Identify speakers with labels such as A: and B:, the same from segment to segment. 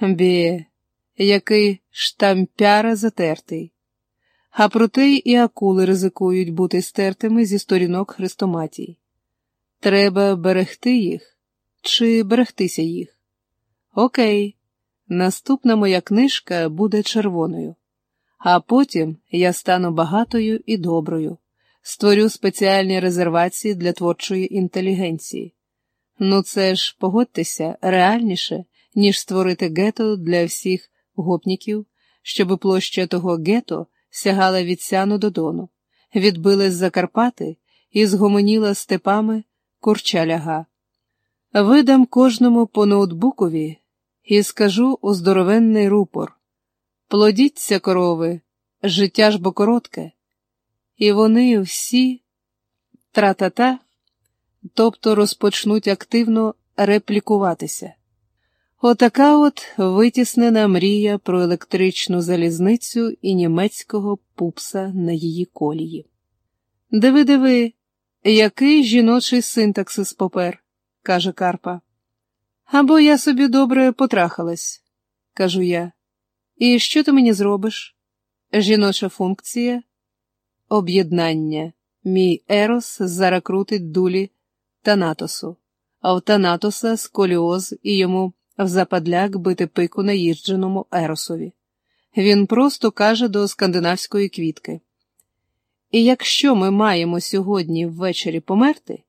A: Бє, який штампяра затертий. А проте і акули ризикують бути стертими зі сторінок хрестоматій. Треба берегти їх чи берегтися їх. Окей, наступна моя книжка буде червоною, а потім я стану багатою і доброю, створю спеціальні резервації для творчої інтелігенції. Ну це ж, погодьтеся, реальніше, ніж створити гето для всіх гопніків, щоби площа того гето сягала від сяну до дону, відбилась за Карпати і згомоніла степами курча ляга. Видам кожному по ноутбукові і скажу у здоровенний рупор плодіться, корови, життя ж бо коротке, і вони всі тра-та-та, тобто розпочнуть активно реплікуватися. Отака от витіснена мрія про електричну залізницю і німецького пупса на її колії. Диви, диви, який жіночий синтаксис попер, каже Карпа. Або я собі добре потрахалась, кажу я. І що ти мені зробиш? Жіноча функція, об'єднання. Мій Ерос зараз крутить дулі Танатосу, а в Танатоса сколіоз і йому в западляк бити пику наїждженому Еросові. Він просто каже до скандинавської квітки. І якщо ми маємо сьогодні ввечері померти,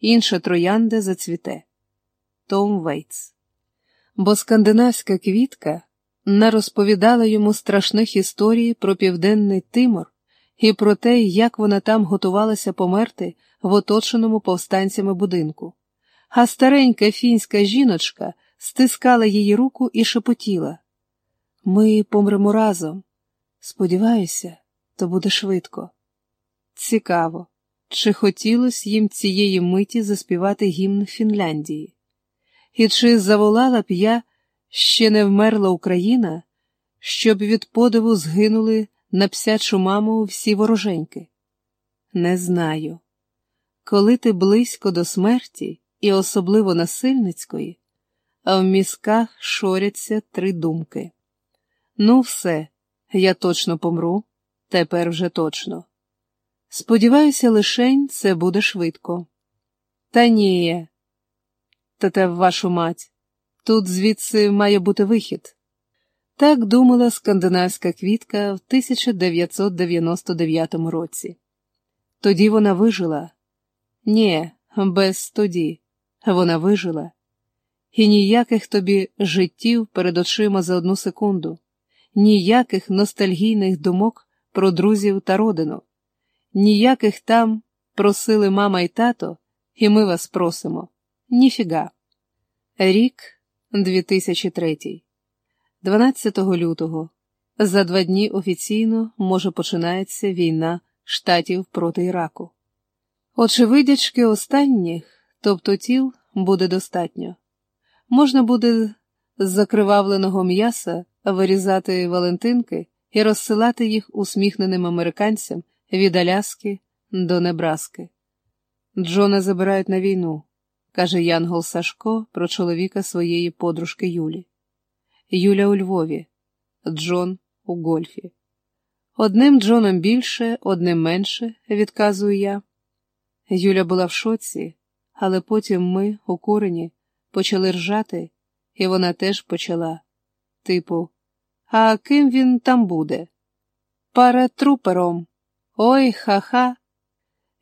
A: інша троянда зацвіте. Том Вейтс. Бо скандинавська квітка не розповідала йому страшних історій про південний Тимор і про те, як вона там готувалася померти в оточеному повстанцями будинку. А старенька фінська жіночка стискала її руку і шепотіла. Ми помремо разом. Сподіваюся, то буде швидко. Цікаво, чи хотілося їм цієї миті заспівати гімн Фінляндії? І чи заволала б я ще не вмерла Україна, щоб від подиву згинули на псячу маму всі вороженьки? Не знаю. Коли ти близько до смерті, і особливо насильницької, а в мізках шоряться три думки. Ну, все, я точно помру, тепер вже точно. Сподіваюся, лишень це буде швидко. Та ні, та те вашу мать, тут звідси має бути вихід. Так думала скандинавська квітка в 1999 році. Тоді вона вижила. Ні, без тоді. Вона вижила. І ніяких тобі життів перед очима за одну секунду, ніяких ностальгійних думок про друзів та родину, ніяких там просили мама і тато, і ми вас просимо. Ніфіга. Рік 2003. 12 лютого. За два дні офіційно може починається війна штатів проти Іраку. Очевидячки останніх, тобто тіл, буде достатньо. Можна буде з закривавленого м'яса вирізати валентинки і розсилати їх усміхненим американцям від Аляски до Небраски. Джона забирають на війну, каже Янгол Сашко про чоловіка своєї подружки Юлі. Юля у Львові, Джон у гольфі. Одним Джоном більше, одним менше, відказую я. Юля була в шоці, але потім ми, у курені, почали ржати, і вона теж почала. Типу, а ким він там буде? Паратрупером. Ой ха-ха.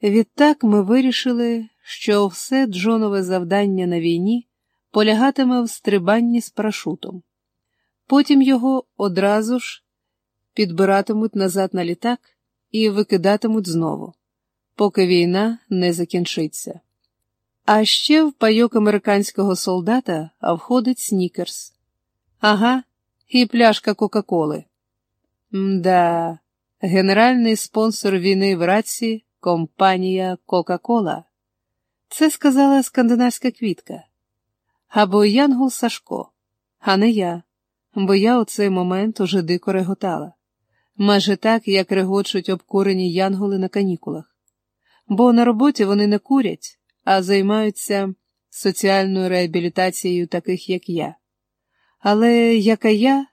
A: Відтак ми вирішили, що все Джонове завдання на війні полягатиме в стрибанні з парашутом. Потім його одразу ж підбиратимуть назад на літак і викидатимуть знову, поки війна не закінчиться. А ще в пайок американського солдата входить снікерс. Ага, і пляшка Кока-Коли. Мда, генеральний спонсор війни в раці компанія Кока-Кола. Це сказала скандинавська квітка. Або Янгол Сашко, а не я, бо я у цей момент уже дико реготала. Майже так, як регочуть обкурені янголи на канікулах. Бо на роботі вони не курять а займаються соціальною реабілітацією таких, як я. Але яка я